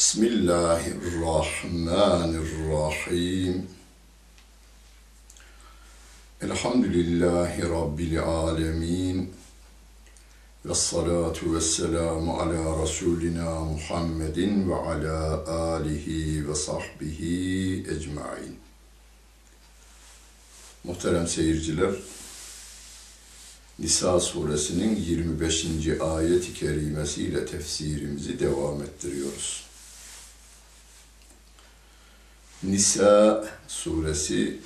Bismillahirrahmanirrahim. Elhamdülillahi Rabbil alemin. Ve salatu ve selamu ala Resulina Muhammedin ve ala alihi ve sahbihi ecmain. Muhterem seyirciler, Nisa suresinin 25. ayet-i kerimesiyle tefsirimizi devam ettiriyoruz. Nisa suresi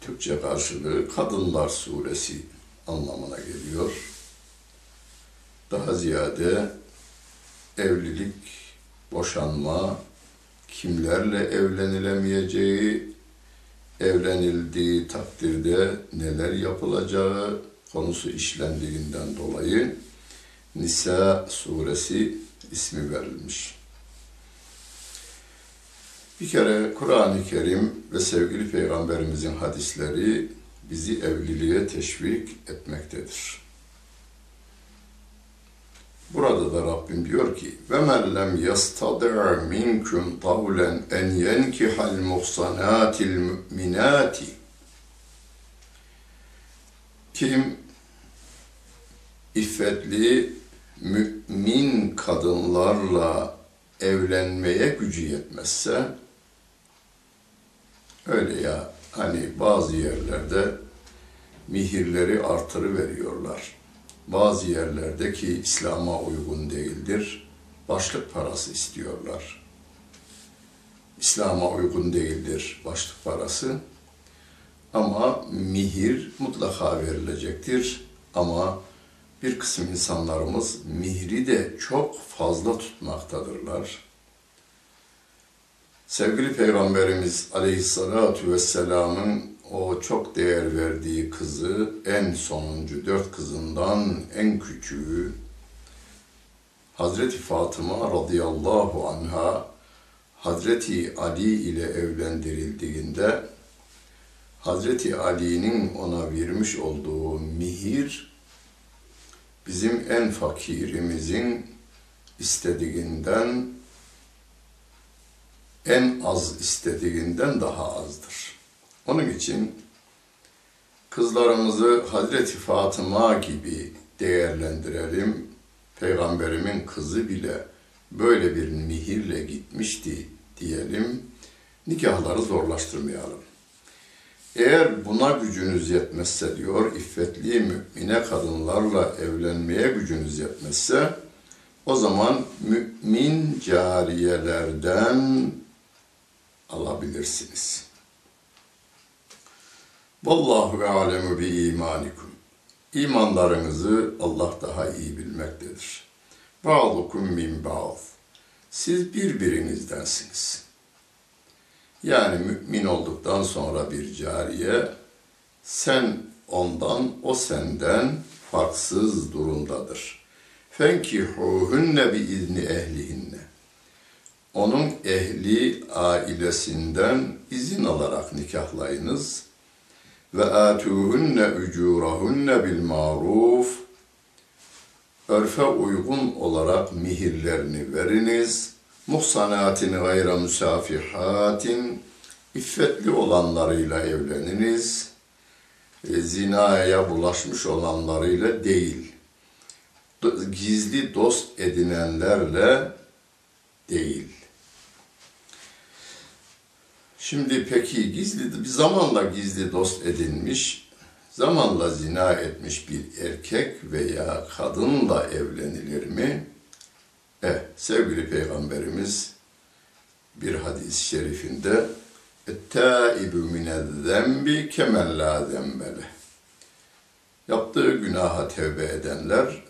Türkçe karşılığı Kadınlar suresi anlamına geliyor. Daha ziyade evlilik, boşanma, kimlerle evlenilemeyeceği, evlenildiği takdirde neler yapılacağı konusu işlendiğinden dolayı Nisa suresi ismi verilmiş. Bir kere Kur'an-ı Kerim ve sevgili Peygamberimizin hadisleri bizi evliliğe teşvik etmektedir. Burada da Rabbim diyor ki: "Ve men lem yastadi' minkum tawlen en yenkihal muhsanatil mu'minati" Kim iffetli mümin kadınlarla evlenmeye gücü yetmezse öyle ya hani bazı yerlerde mihirleri artırı veriyorlar. Bazı yerlerde ki İslam'a uygun değildir. Başlık parası istiyorlar. İslam'a uygun değildir başlık parası. Ama mihir mutlaka verilecektir. Ama bir kısım insanlarımız mihri de çok fazla tutmaktadırlar. Sevgili Peygamberimiz Aleyhisselatü Vesselam'ın o çok değer verdiği kızı en sonuncu dört kızından en küçüğü Hazreti Fatıma radıyallahu anha Hazreti Ali ile evlendirildiğinde Hazreti Ali'nin ona vermiş olduğu mihir bizim en fakirimizin istediğinden en az istediğinden daha azdır. Onun için kızlarımızı Hazreti Fatıma gibi değerlendirelim. Peygamberimin kızı bile böyle bir mihirle gitmişti diyelim. Nikahları zorlaştırmayalım. Eğer buna gücünüz yetmezse diyor, iffetli mümine kadınlarla evlenmeye gücünüz yetmezse, o zaman mümin cariyelerden alabilirsiniz. Vallahu alemu bi imanikum. İmanlarınızı Allah daha iyi bilmektedir. Ba'dukum min ba'd. Siz birbirinizdensiniz. Yani mümin olduktan sonra bir cariye, sen ondan, o senden farksız durumdadır. Fenkihuhunne bi izni ehlihinne. Onun ehli ailesinden izin alarak nikahlayınız. Ve atuhunne ucurahunne bil maruf. Örfe uygun olarak mihirlerini veriniz. Muhsanatin gayra müsafihatin. İffetli olanlarıyla evleniniz. E, zinaya bulaşmış olanlarıyla değil. Gizli dost edinenlerle değil. Şimdi peki gizli bir zamanla gizli dost edinmiş, zamanla zina etmiş bir erkek veya kadınla evlenilir mi? Eh, sevgili Peygamberimiz bir hadis-i şerifinde "Et-tâibü minez-zembi kemen lâ zembele." Yaptığı günaha tevbe edenler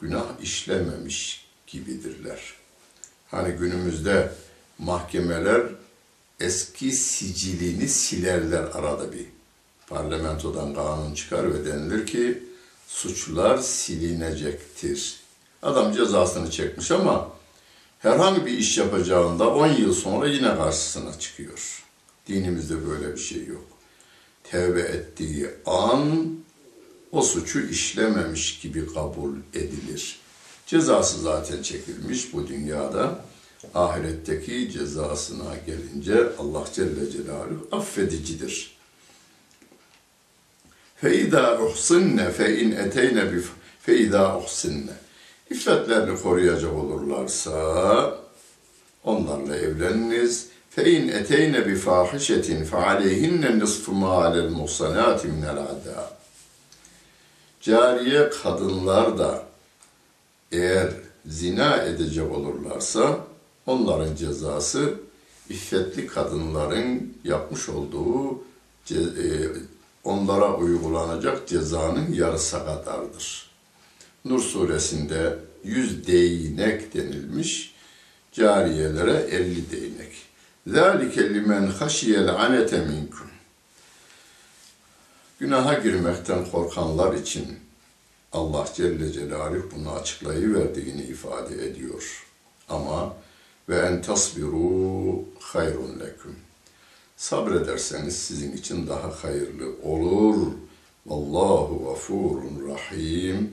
günah işlememiş gibidirler. Hani günümüzde mahkemeler eski sicilini silerler arada bir. Parlamentodan kanun çıkar ve denilir ki suçlar silinecektir. Adam cezasını çekmiş ama herhangi bir iş yapacağında 10 yıl sonra yine karşısına çıkıyor. Dinimizde böyle bir şey yok. Tevbe ettiği an o suçu işlememiş gibi kabul edilir. Cezası zaten çekilmiş bu dünyada ahiretteki cezasına gelince Allah Celle Celaluhu affedicidir. Feyda uhsinne fe in eteyne bi feyda uhsinne. İffetlerini koruyacak olurlarsa onlarla evleniniz. Fe in eteyne bi fahişetin fe aleyhinne nisfu ma alel muhsanati minel adab. Cariye kadınlar da eğer zina edecek olurlarsa onların cezası iffetli kadınların yapmış olduğu ce- e, onlara uygulanacak cezanın yarısı kadardır. Nur suresinde 100 değnek denilmiş, cariyelere 50 değnek. ذَٰلِكَ لِمَنْ خَشِيَ الْعَنَةَ مِنْكُمْ Günaha girmekten korkanlar için Allah Celle Celaluhu bunu açıklayıverdiğini ifade ediyor. Ama ve en tasbiru hayrun leküm. Sabrederseniz sizin için daha hayırlı olur. Vallahu gafurun rahim.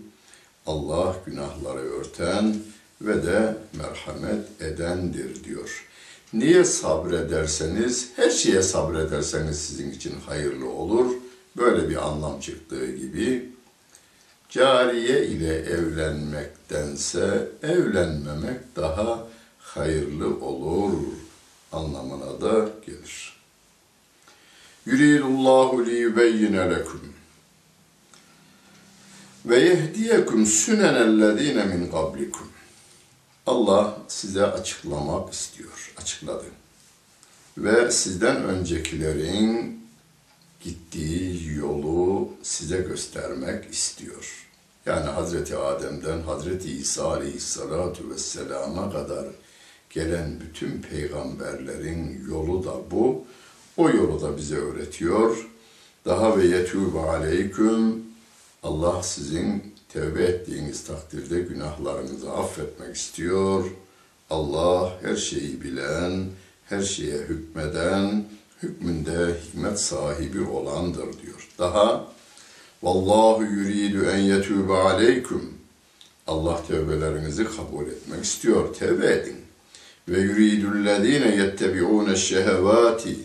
Allah günahları örten ve de merhamet edendir diyor. Niye sabrederseniz, her şeye sabrederseniz sizin için hayırlı olur. Böyle bir anlam çıktığı gibi cariye ile evlenmektense evlenmemek daha hayırlı olur anlamına da gelir. Yuridullahu li yubeyyine lekum ve yehdiyekum sünenellezine min qablikum. Allah size açıklamak istiyor, açıkladı. Ve sizden öncekilerin gittiği yolu size göstermek istiyor. Yani Hazreti Adem'den Hazreti İsa Aleyhisselatu Vesselam'a kadar gelen bütün peygamberlerin yolu da bu. O yolu da bize öğretiyor. Daha ve yetûbe aleyküm Allah sizin tevbe ettiğiniz takdirde günahlarınızı affetmek istiyor. Allah her şeyi bilen, her şeye hükmeden, hükmünde hikmet sahibi olandır diyor. Daha Vallahu yuridu en yetûbe aleyküm. Allah tevbelerinizi kabul etmek istiyor. Tevbe edin. Ve yuridüllezine yettebi'ûne şehevâti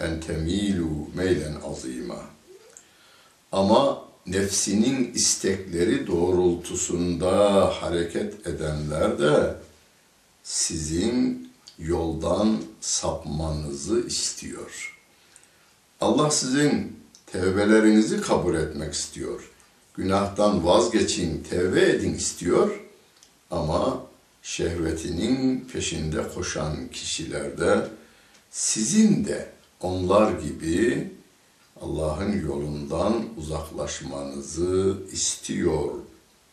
en temîlû meylen azîmâ. Ama nefsinin istekleri doğrultusunda hareket edenler de sizin yoldan sapmanızı istiyor. Allah sizin tevbelerinizi kabul etmek istiyor. Günahtan vazgeçin, tevbe edin istiyor. Ama şehvetinin peşinde koşan kişilerde sizin de onlar gibi Allah'ın yolundan uzaklaşmanızı istiyor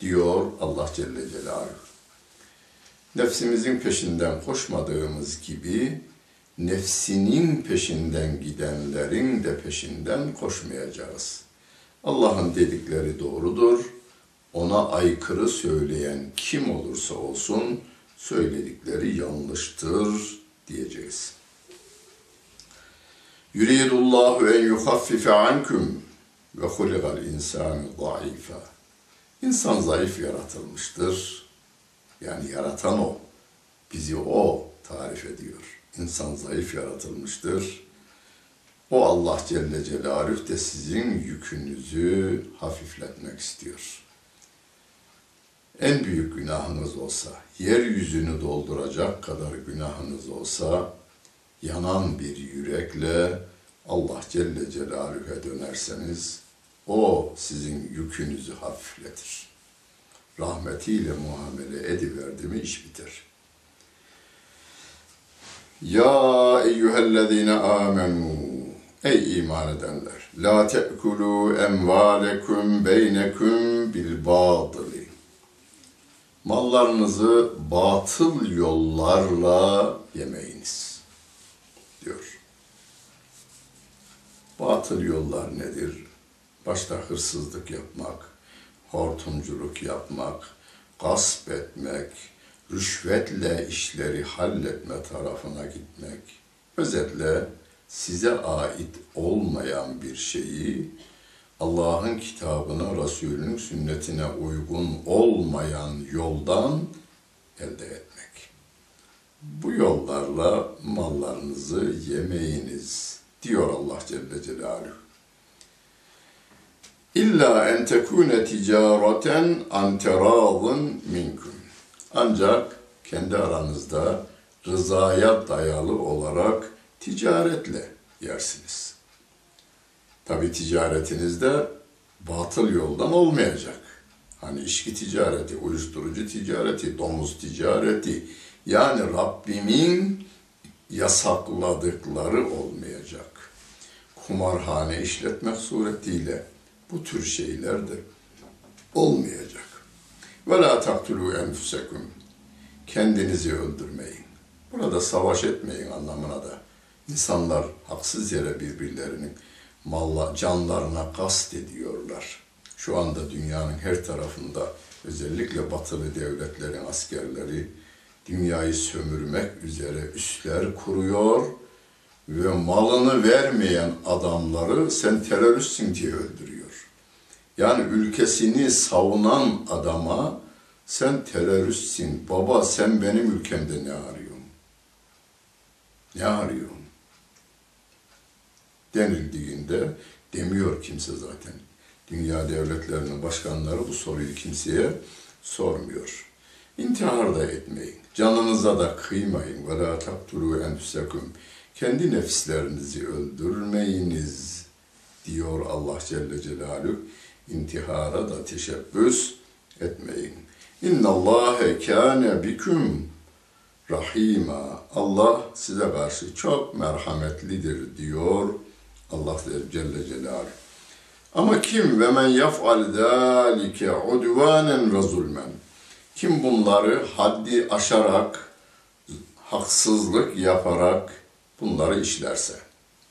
diyor Allah Celle Celaluhu. Nefsimizin peşinden koşmadığımız gibi nefsinin peşinden gidenlerin de peşinden koşmayacağız. Allah'ın dedikleri doğrudur. Ona aykırı söyleyen kim olursa olsun söyledikleri yanlıştır diyeceğiz. Yuridullahu en yuhaffife ankum ve huligal insanu zayıfa. İnsan zayıf yaratılmıştır. Yani yaratan o. Bizi o tarif ediyor. İnsan zayıf yaratılmıştır. O Allah Celle Celaluhu de sizin yükünüzü hafifletmek istiyor. En büyük günahınız olsa, yeryüzünü dolduracak kadar günahınız olsa, yanan bir yürekle Allah Celle Celaluhu'ya dönerseniz, o sizin yükünüzü hafifletir. Rahmetiyle muamele ediverdi mi iş biter. Ya eyyühellezine amenu Ey iman edenler! La te'kulu emvalekum beynekum bil batıli. Mallarınızı batıl yollarla yemeyiniz. Diyor. Batıl yollar nedir? Başta hırsızlık yapmak, hortumculuk yapmak, gasp etmek, rüşvetle işleri halletme tarafına gitmek. Özetle size ait olmayan bir şeyi Allah'ın kitabına, Resulünün sünnetine uygun olmayan yoldan elde etmek. Bu yollarla mallarınızı yemeyiniz diyor Allah Celle Celaluhu. İlla en tekune ticareten an teradın minkum. Ancak kendi aranızda rızaya dayalı olarak ticaretle yersiniz. Tabi ticaretinizde batıl yoldan olmayacak. Hani içki ticareti, uyuşturucu ticareti, domuz ticareti. Yani Rabbimin yasakladıkları olmayacak. Kumarhane işletmek suretiyle bu tür şeyler de olmayacak. Ve la taktulu enfusekum. Kendinizi öldürmeyin. Burada savaş etmeyin anlamına da. İnsanlar haksız yere birbirlerinin malla, canlarına kast ediyorlar. Şu anda dünyanın her tarafında özellikle batılı devletlerin askerleri dünyayı sömürmek üzere üsler kuruyor ve malını vermeyen adamları sen teröristsin diye öldürüyor. Yani ülkesini savunan adama sen teröristsin, baba sen benim ülkemde ne arıyorsun? Ne arıyorsun? Denildiğinde demiyor kimse zaten. Dünya devletlerinin başkanları bu soruyu kimseye sormuyor. İntihar da etmeyin. Canınıza da kıymayın. Ve la taktulu enfusekum. Kendi nefislerinizi öldürmeyiniz diyor Allah Celle Celaluhu. İntihara da teşebbüs etmeyin. İnna Allahe kâne biküm rahima. Allah size karşı çok merhametlidir diyor Allah Celle Celaluhu. Ama kim ve men yaf'al zâlike udvanen ve zulmen. Kim bunları haddi aşarak, haksızlık yaparak bunları işlerse.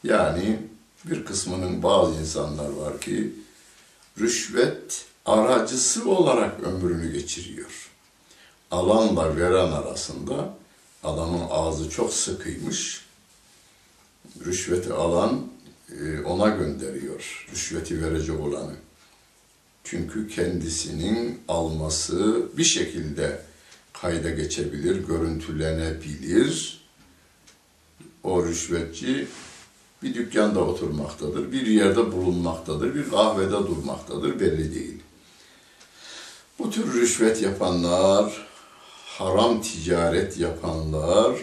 Yani bir kısmının bazı insanlar var ki rüşvet aracısı olarak ömrünü geçiriyor. Alanla veren arasında adamın ağzı çok sıkıymış. Rüşveti alan ona gönderiyor rüşveti verecek olanı. Çünkü kendisinin alması bir şekilde kayda geçebilir, görüntülenebilir. O rüşvetçi bir dükkanda oturmaktadır, bir yerde bulunmaktadır, bir kahvede durmaktadır, belli değil. Bu tür rüşvet yapanlar, haram ticaret yapanlar,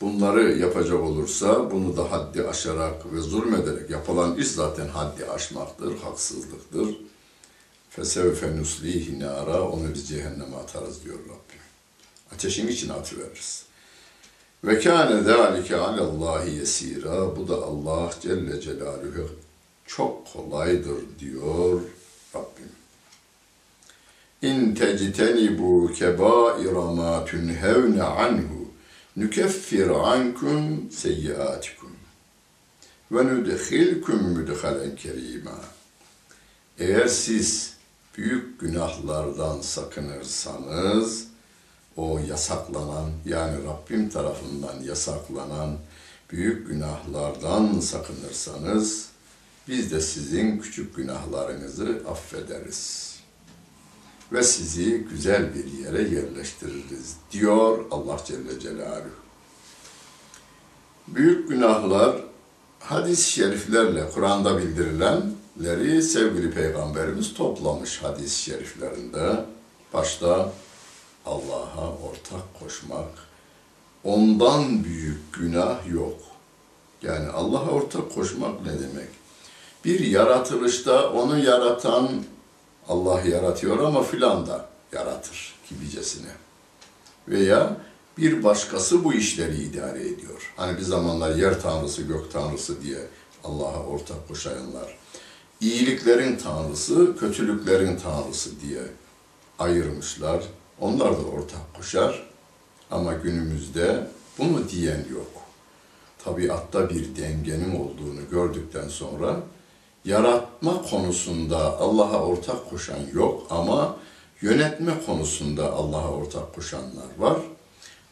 bunları yapacak olursa bunu da haddi aşarak ve zulmederek yapılan iş zaten haddi aşmaktır, haksızlıktır. Fesevfe nuslihi nara onu biz cehenneme atarız diyor Rabbim. Ateşin içine atıveririz. Ve kâne zâlike alallâhi yesîrâ. Bu da Allah Celle Celaluhu çok kolaydır diyor Rabbim. İn tectenibu kebaira ma tunhevne anhu nükeffir ankum seyyiatikum ve nudkhilkum mudkhalen kerima. Eğer siz büyük günahlardan sakınırsanız o yasaklanan yani Rabbim tarafından yasaklanan büyük günahlardan sakınırsanız biz de sizin küçük günahlarınızı affederiz ve sizi güzel bir yere yerleştiririz diyor Allah Celle Celaluhu. Büyük günahlar hadis-i şeriflerle Kur'an'da bildirilenleri sevgili Peygamberimiz toplamış hadis-i şeriflerinde. Başta Allah'a ortak koşmak, ondan büyük günah yok. Yani Allah'a ortak koşmak ne demek? Bir yaratılışta onu yaratan Allah yaratıyor ama filan da yaratır gibicesine. Veya bir başkası bu işleri idare ediyor. Hani bir zamanlar yer tanrısı, gök tanrısı diye Allah'a ortak koşayanlar. İyiliklerin tanrısı, kötülüklerin tanrısı diye ayırmışlar. Onlar da ortak koşar. Ama günümüzde bunu diyen yok. Tabiatta bir dengenin olduğunu gördükten sonra yaratma konusunda Allah'a ortak koşan yok ama yönetme konusunda Allah'a ortak koşanlar var.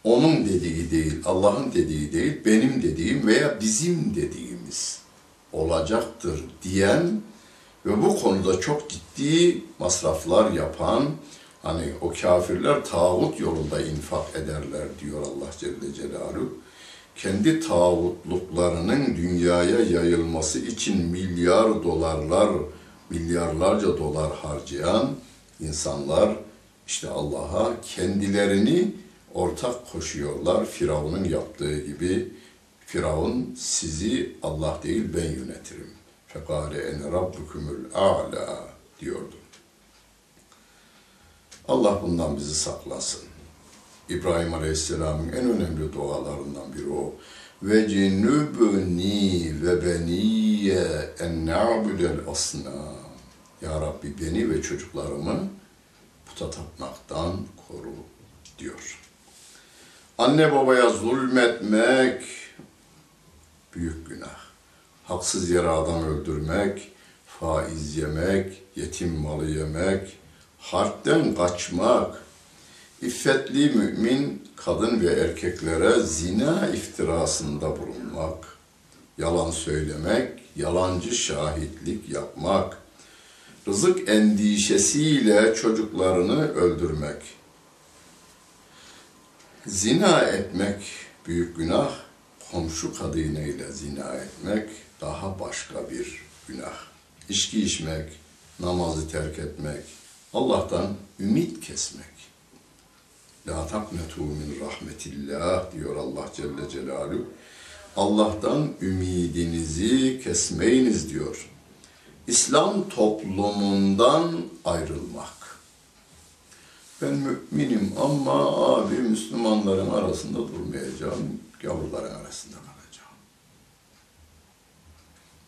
Onun dediği değil, Allah'ın dediği değil, benim dediğim veya bizim dediğimiz olacaktır diyen ve bu konuda çok ciddi masraflar yapan, hani o kafirler tağut yolunda infak ederler diyor Allah Celle Celaluhu kendi tağutluklarının dünyaya yayılması için milyar dolarlar, milyarlarca dolar harcayan insanlar işte Allah'a kendilerini ortak koşuyorlar. Firavun'un yaptığı gibi Firavun sizi Allah değil ben yönetirim. Fekale en rabbukumul a'la diyordu. Allah bundan bizi saklasın. İbrahim Aleyhisselam'ın en önemli dualarından biri o. Ve cenübni ve beniye en na'budel asna. Ya Rabbi beni ve çocuklarımı puta tapmaktan koru diyor. Anne babaya zulmetmek büyük günah. Haksız yere adam öldürmek, faiz yemek, yetim malı yemek, harpten kaçmak, İffetli mümin kadın ve erkeklere zina iftirasında bulunmak, yalan söylemek, yalancı şahitlik yapmak, rızık endişesiyle çocuklarını öldürmek, zina etmek büyük günah, komşu kadınıyla zina etmek daha başka bir günah. İçki içmek, namazı terk etmek, Allah'tan ümit kesmek. La taknetu min rahmetillah diyor Allah Celle Celaluhu. Allah'tan ümidinizi kesmeyiniz diyor. İslam toplumundan ayrılmak. Ben müminim ama abi Müslümanların arasında durmayacağım, gavurların arasında kalacağım.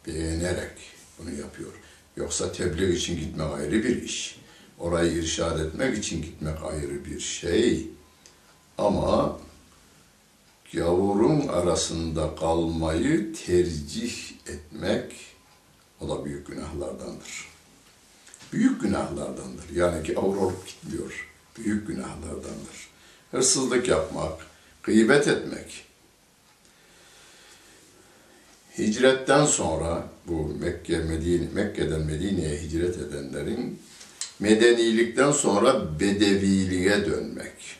Beğenerek bunu yapıyor. Yoksa tebliğ için gitmek ayrı bir iş orayı irşad etmek için gitmek ayrı bir şey. Ama gavurun arasında kalmayı tercih etmek o da büyük günahlardandır. Büyük günahlardandır. Yani gavur olup gitmiyor. Büyük günahlardandır. Hırsızlık yapmak, gıybet etmek. Hicretten sonra bu Mekke, Medine, Mekke'den Medine'ye hicret edenlerin Medenilikten sonra bedeviliğe dönmek.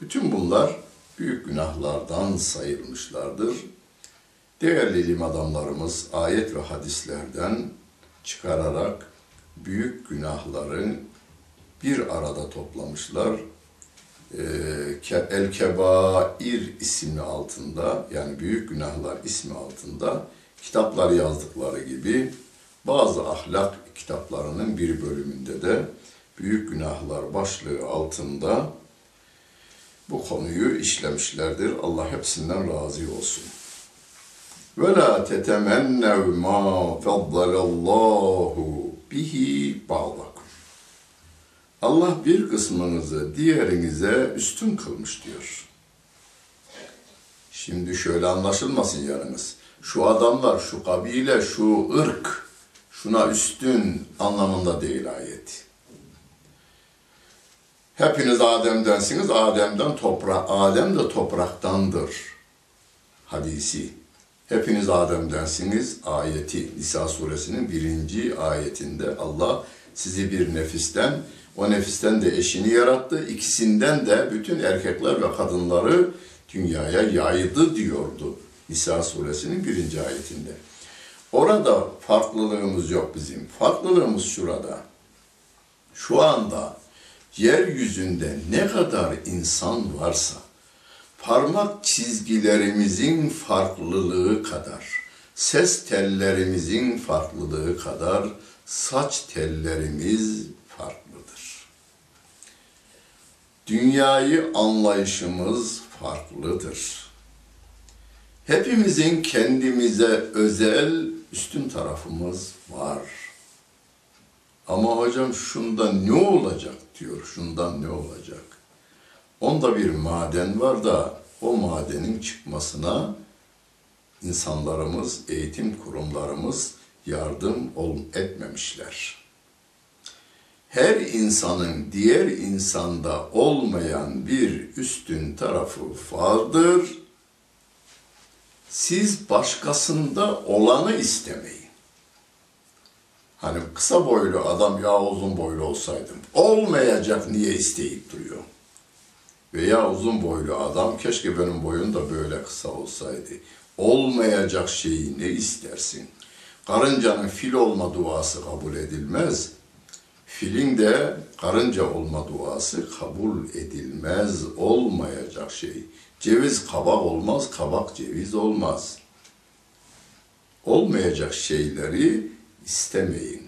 Bütün bunlar büyük günahlardan sayılmışlardır. Değerli ilim adamlarımız ayet ve hadislerden çıkararak büyük günahları bir arada toplamışlar. Ee, El Kebair ismi altında yani büyük günahlar ismi altında kitaplar yazdıkları gibi bazı ahlak kitaplarının bir bölümünde de büyük günahlar başlığı altında bu konuyu işlemişlerdir. Allah hepsinden razı olsun. Ve la tetemennev ma faddalallahu bihi ba'dakum. Allah bir kısmınızı diğerinize üstün kılmış diyor. Şimdi şöyle anlaşılmasın yanınız. Şu adamlar, şu kabile, şu ırk, şuna üstün anlamında değil ayet. Hepiniz Adem'densiniz, Adem'den toprak, Adem de topraktandır. Hadisi. Hepiniz Adem'densiniz ayeti. Nisa suresinin birinci ayetinde Allah sizi bir nefisten, o nefisten de eşini yarattı. İkisinden de bütün erkekler ve kadınları dünyaya yaydı diyordu. Nisa suresinin birinci ayetinde. Orada farklılığımız yok bizim. Farklılığımız şurada. Şu anda yeryüzünde ne kadar insan varsa parmak çizgilerimizin farklılığı kadar, ses tellerimizin farklılığı kadar saç tellerimiz farklıdır. Dünyayı anlayışımız farklıdır. Hepimizin kendimize özel üstün tarafımız var. Ama hocam şundan ne olacak diyor, şundan ne olacak? Onda bir maden var da o madenin çıkmasına insanlarımız, eğitim kurumlarımız yardım etmemişler. Her insanın diğer insanda olmayan bir üstün tarafı vardır. Siz başkasında olanı istemeyin. Hani kısa boylu adam ya uzun boylu olsaydım. Olmayacak niye isteyip duruyor? Veya uzun boylu adam keşke benim boyum da böyle kısa olsaydı. Olmayacak şeyi ne istersin? Karıncanın fil olma duası kabul edilmez. Filin de karınca olma duası kabul edilmez. Olmayacak şey. Ceviz kabak olmaz, kabak ceviz olmaz. Olmayacak şeyleri istemeyin.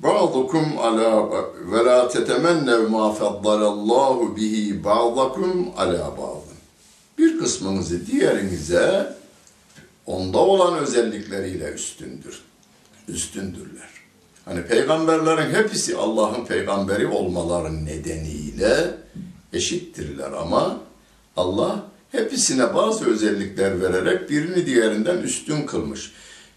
Ba'dukum ala ve la tetemennev ma faddalallahu bihi ba'dakum ala ba'dın. Bir kısmınızı diğerinize onda olan özellikleriyle üstündür. Üstündürler. Hani peygamberlerin hepsi Allah'ın peygamberi olmaları nedeniyle eşittirler ama Allah hepsine bazı özellikler vererek birini diğerinden üstün kılmış.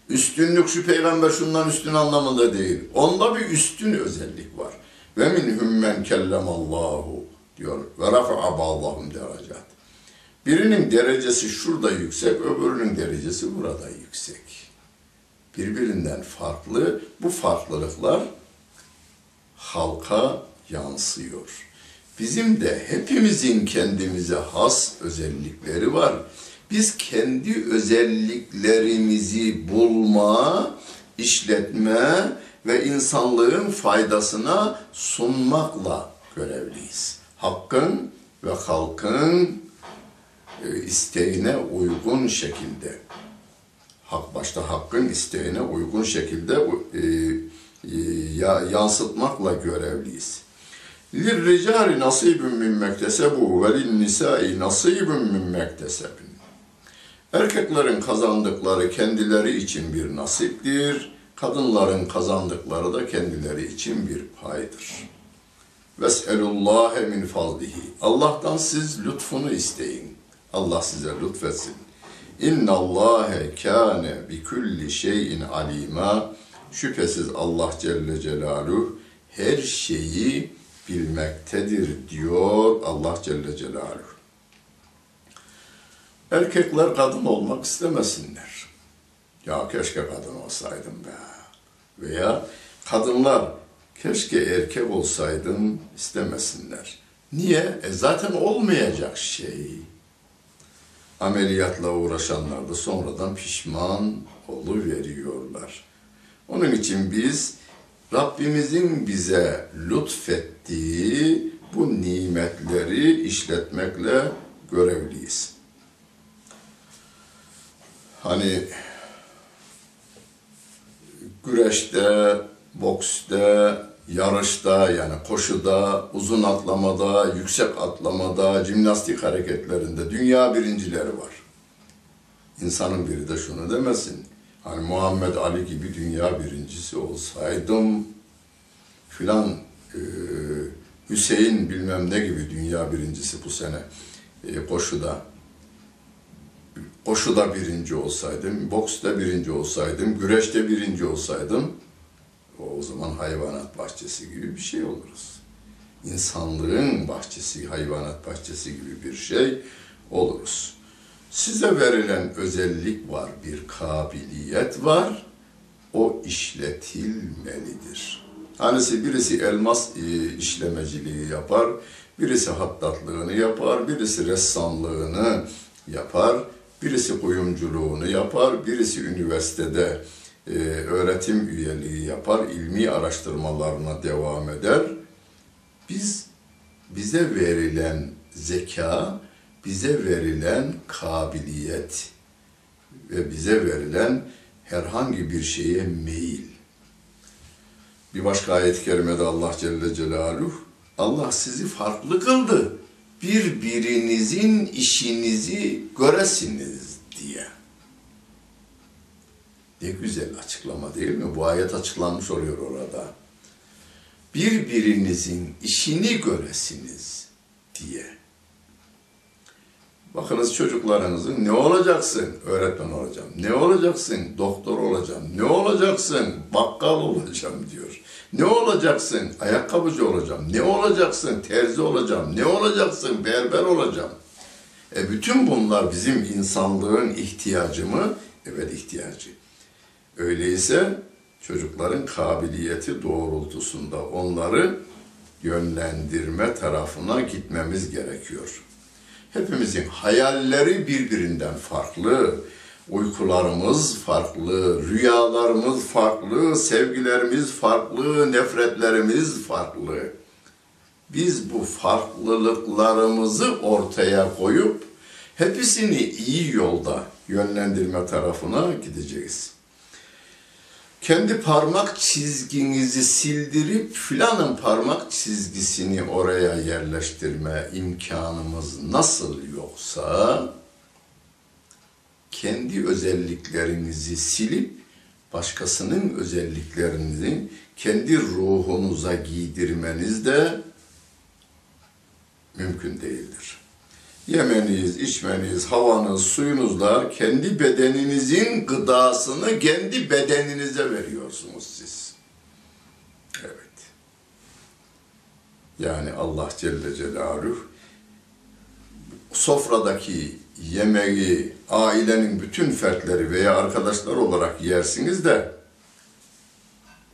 Üstünlük şu peygamber şundan üstün anlamında değil. Onda bir üstün özellik var. Ve minhum men kellemallahu diyor. Ve rafa'a ba'dahum derecat. Birinin derecesi şurada yüksek, öbürünün derecesi burada yüksek. Birbirinden farklı. Bu farklılıklar halka yansıyor. Bizim de hepimizin kendimize has özellikleri var biz kendi özelliklerimizi bulma, işletme ve insanlığın faydasına sunmakla görevliyiz. Hakkın ve halkın e, isteğine uygun şekilde, hak başta hakkın isteğine uygun şekilde e, e, yansıtmakla görevliyiz. لِلْرِجَالِ نَصِيبٌ مِنْ مَكْتَسَبُوا وَلِلْنِسَاءِ نَصِيبٌ مِنْ مَكْتَسَبٍ Erkeklerin kazandıkları kendileri için bir nasiptir, kadınların kazandıkları da kendileri için bir paydır. Ves'elullâhe min fazlihi. Allah'tan siz lütfunu isteyin. Allah size lütfetsin. İnna Allâhe kâne bi kulli şeyin alîmâ. Şüphesiz Allah Celle Celaluhu her şeyi bilmektedir diyor Allah Celle Celaluhu. Erkekler kadın olmak istemesinler. Ya keşke kadın olsaydım be. Veya Kadınlar keşke erkek olsaydım istemesinler. Niye? E zaten olmayacak şey. Ameliyatla uğraşanlar da sonradan pişman oluveriyorlar. Onun için biz Rabbimizin bize lütfettiği bu nimetleri işletmekle görevliyiz. Hani güreşte, boksta, yarışta yani koşuda, uzun atlamada, yüksek atlamada, jimnastik hareketlerinde dünya birincileri var. İnsanın biri de şunu demesin. Hani Muhammed Ali gibi dünya birincisi olsaydım filan e, Hüseyin bilmem ne gibi dünya birincisi bu sene e, koşuda koşuda birinci olsaydım, boksta birinci olsaydım, güreşte birinci olsaydım o zaman hayvanat bahçesi gibi bir şey oluruz. İnsanlığın bahçesi, hayvanat bahçesi gibi bir şey oluruz. Size verilen özellik var, bir kabiliyet var. O işletilmelidir. Hanisi birisi elmas e, işlemeciliği yapar, birisi hattatlığını yapar, birisi ressamlığını yapar, birisi kuyumculuğunu yapar, birisi üniversitede e, öğretim üyeliği yapar, ilmi araştırmalarına devam eder. Biz bize verilen zeka, bize verilen kabiliyet ve bize verilen herhangi bir şeye meyil. Bir başka ayet-i kerimede Allah Celle Celaluhu, Allah sizi farklı kıldı. Birbirinizin işinizi göresiniz diye. Ne güzel açıklama değil mi? Bu ayet açıklanmış oluyor orada. Birbirinizin işini göresiniz diye. Bakınız çocuklarınızın ne olacaksın? Öğretmen olacağım. Ne olacaksın? Doktor olacağım. Ne olacaksın? Bakkal olacağım diyor. Ne olacaksın? Ayakkabıcı olacağım. Ne olacaksın? Terzi olacağım. Ne olacaksın? Berber olacağım. E bütün bunlar bizim insanlığın ihtiyacı mı? Evet ihtiyacı. Öyleyse çocukların kabiliyeti doğrultusunda onları yönlendirme tarafına gitmemiz gerekiyor. Hepimizin hayalleri birbirinden farklı, uykularımız farklı, rüyalarımız farklı, sevgilerimiz farklı, nefretlerimiz farklı. Biz bu farklılıklarımızı ortaya koyup hepsini iyi yolda yönlendirme tarafına gideceğiz kendi parmak çizginizi sildirip filanın parmak çizgisini oraya yerleştirme imkanımız nasıl yoksa kendi özelliklerinizi silip başkasının özelliklerini kendi ruhunuza giydirmeniz de mümkün değildir yemeniz, içmeniz, havanız, suyunuzla kendi bedeninizin gıdasını kendi bedeninize veriyorsunuz siz. Evet. Yani Allah Celle Celaluhu sofradaki yemeği ailenin bütün fertleri veya arkadaşlar olarak yersiniz de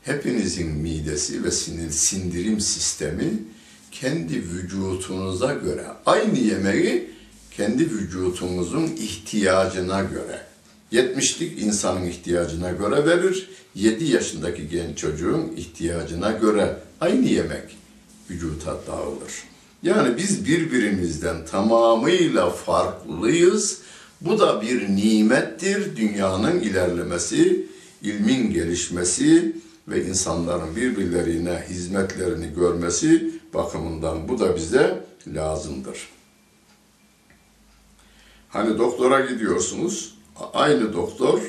hepinizin midesi ve sinir sindirim sistemi kendi vücutunuza göre aynı yemeği kendi vücutunuzun ihtiyacına göre 70'lik insanın ihtiyacına göre verir. 7 yaşındaki genç çocuğun ihtiyacına göre aynı yemek vücuta dağılır. Yani biz birbirimizden tamamıyla farklıyız. Bu da bir nimettir. Dünyanın ilerlemesi, ilmin gelişmesi ve insanların birbirlerine hizmetlerini görmesi bakımından bu da bize lazımdır. Hani doktora gidiyorsunuz, aynı doktor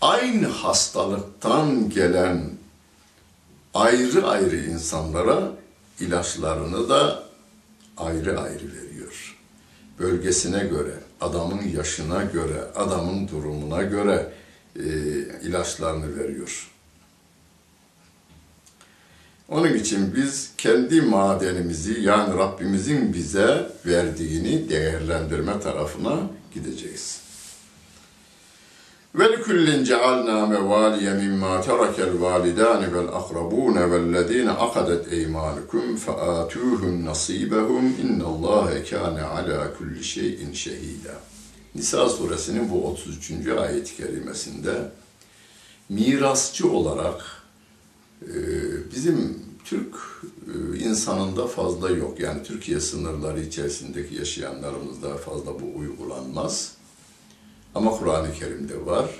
aynı hastalıktan gelen ayrı ayrı insanlara ilaçlarını da ayrı ayrı veriyor. Bölgesine göre, adamın yaşına göre, adamın durumuna göre e, ilaçlarını veriyor. Onun için biz kendi madenimizi yani Rabbimizin bize verdiğini değerlendirme tarafına gideceğiz. Ve cealna mevaliye mimma terekel validani vel akrabune vellezine akadet eymanukum fe atuhum nasibehum innallâhe kâne ala kulli şeyin şehîdâ. Nisa suresinin bu 33. ayet-i kerimesinde mirasçı olarak e, bizim Türk e, insanında fazla yok. Yani Türkiye sınırları içerisindeki yaşayanlarımızda fazla bu uygulanmaz. Ama Kur'an-ı Kerim'de var.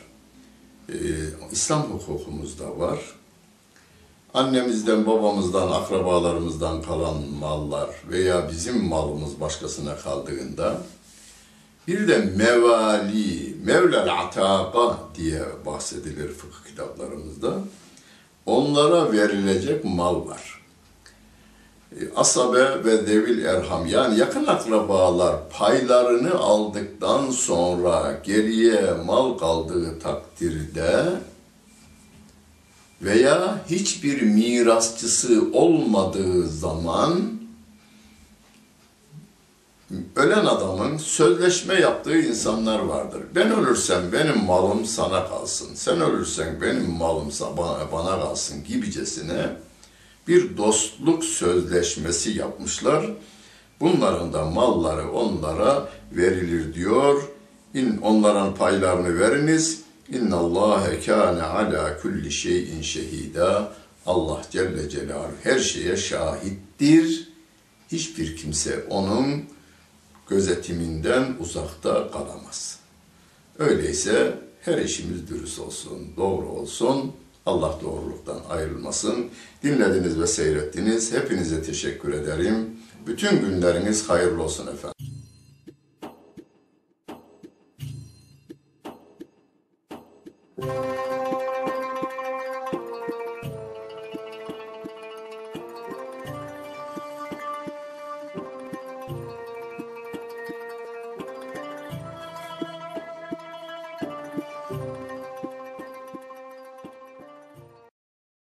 Ee, İslam hukukumuzda var. Annemizden, babamızdan, akrabalarımızdan kalan mallar veya bizim malımız başkasına kaldığında bir de mevali, mevlel ataka diye bahsedilir fıkıh kitaplarımızda. Onlara verilecek mal var. Asabe ve devil erham yani yakın akrabalar paylarını aldıktan sonra geriye mal kaldığı takdirde veya hiçbir mirasçısı olmadığı zaman ölen adamın sözleşme yaptığı insanlar vardır. Ben ölürsem benim malım sana kalsın. Sen ölürsen benim malım bana, bana kalsın gibicesine bir dostluk sözleşmesi yapmışlar. Bunların da malları onlara verilir diyor. İn onların paylarını veriniz. İnna Allahe kâne ala kulli şeyin şehida. Allah Celle Celaluhu her şeye şahittir. Hiçbir kimse onun gözetiminden uzakta kalamaz. Öyleyse her işimiz dürüst olsun, doğru olsun. Allah doğruluktan ayrılmasın. Dinlediniz ve seyrettiniz. Hepinize teşekkür ederim. Bütün günleriniz hayırlı olsun efendim.